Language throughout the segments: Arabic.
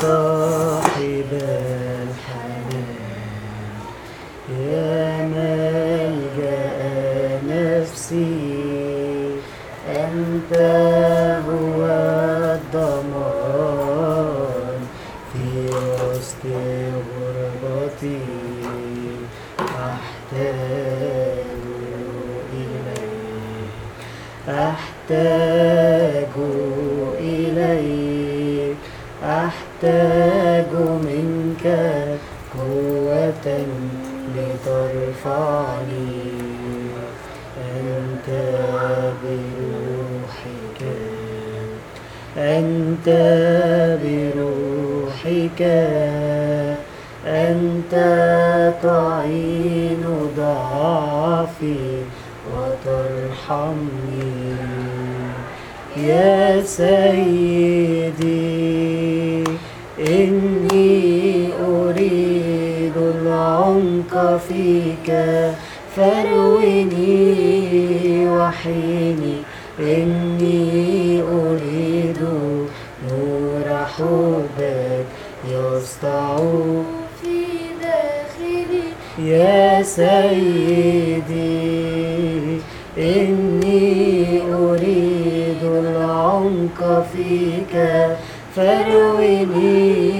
صاحب الحنان يا ملجأ نفسي أنت هو الضمان في وسط غربتي أحتاج إليك أحتاج أحتاج منك قوة لترفعني أنت بروحك أنت بروحك أنت تعين ضعفي وترحمني يا سيدي إني أريد العمق فيك فارويني وحيني. إني أريد نور حبك يسطع في داخلي. يا سيدي إني أريد العمق فيك فرويني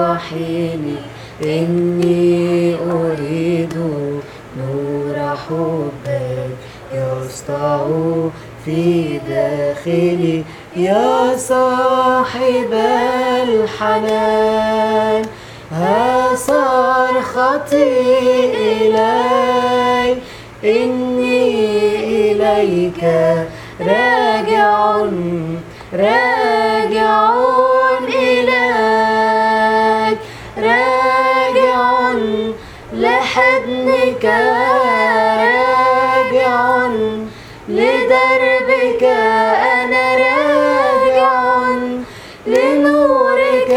وحيني إني أريد نور حبك يسطع في داخلي. يا صاحب الحنان ها صرختي إلي. إني إليك راجع راجعون إليك. راجعون لحضنك راجعون لدربك أنا راجعون لنورك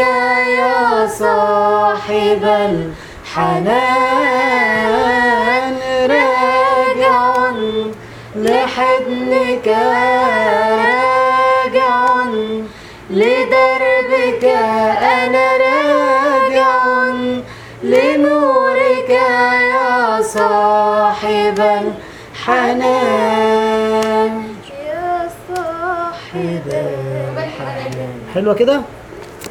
يا صاحب الحنان. راجعون لحضنك راجعون لدربك أنا راجع لنورك يا صاحب الحنان يا صاحب الحنان حلوة كده؟